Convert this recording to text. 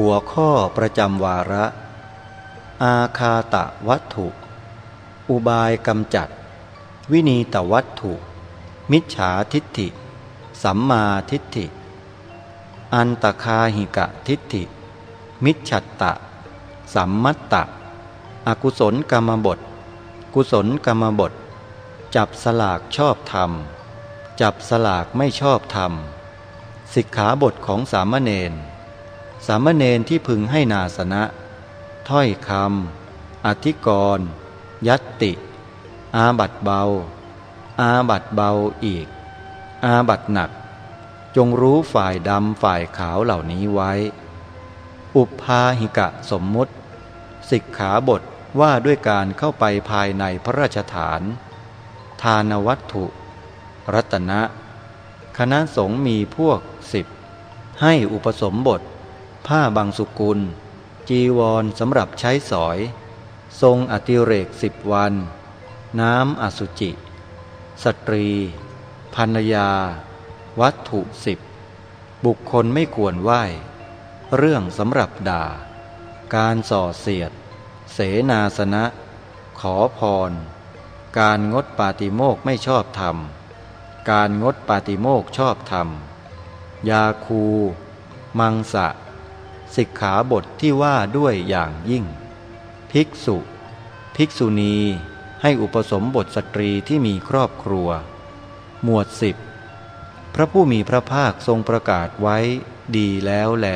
หัวข้อประจำวาระ อาคาตะวัตถุ อุบายกำจัด วินีตวัตถุ มิจฉาทิฏฐิ สัมมาทิฏฐิ อันตคาหิกะทิฏฐิ มิจฉัตตะ สัมมัตตะ อกุศลกรรมบท กุศลกรรมบท จับสลากชอบธรรม จับสลากไม่ชอบธรรมสิกขาบทของสามเณร สามเณรที่พึงให้นาสนะ ถ้อยคำอธิกรณ์ยัตติ อาบัตเบา อาบัตเบาอีก อาบัตหนัก จงรู้ฝ่ายดำฝ่ายขาวเหล่านี้ไว้ อุปาหิกะสมมุติ สิกขาบทว่าด้วยการเข้าไปภายในพระราชฐาน ทานวัตถุ รัตนะ คณะสงฆ์มีพวกสิบให้อุปสมบท ผ้าบางสุกุล จีวรสำหรับใช้สอย ทรงอติเรกสิบวัน น้ำอสุจิ สตรี ภรรยา วัตถุสิบ บุคคลไม่ควรไหว้ เรื่องสำหรับด่า การส่อเสียด เสนาสนะ ขอพร การงดปาติโมกไม่ชอบธรรม การงดปาติโมกชอบธรรม ยาคู มังสะ สิกขาบทที่ว่าด้วยอย่างยิ่ง ภิกษุ ภิกษุณีให้อุปสมบทสตรีที่มีครอบครัว หมวดสิบพระผู้มีพระภาคทรงประกาศไว้ดีแล้วแล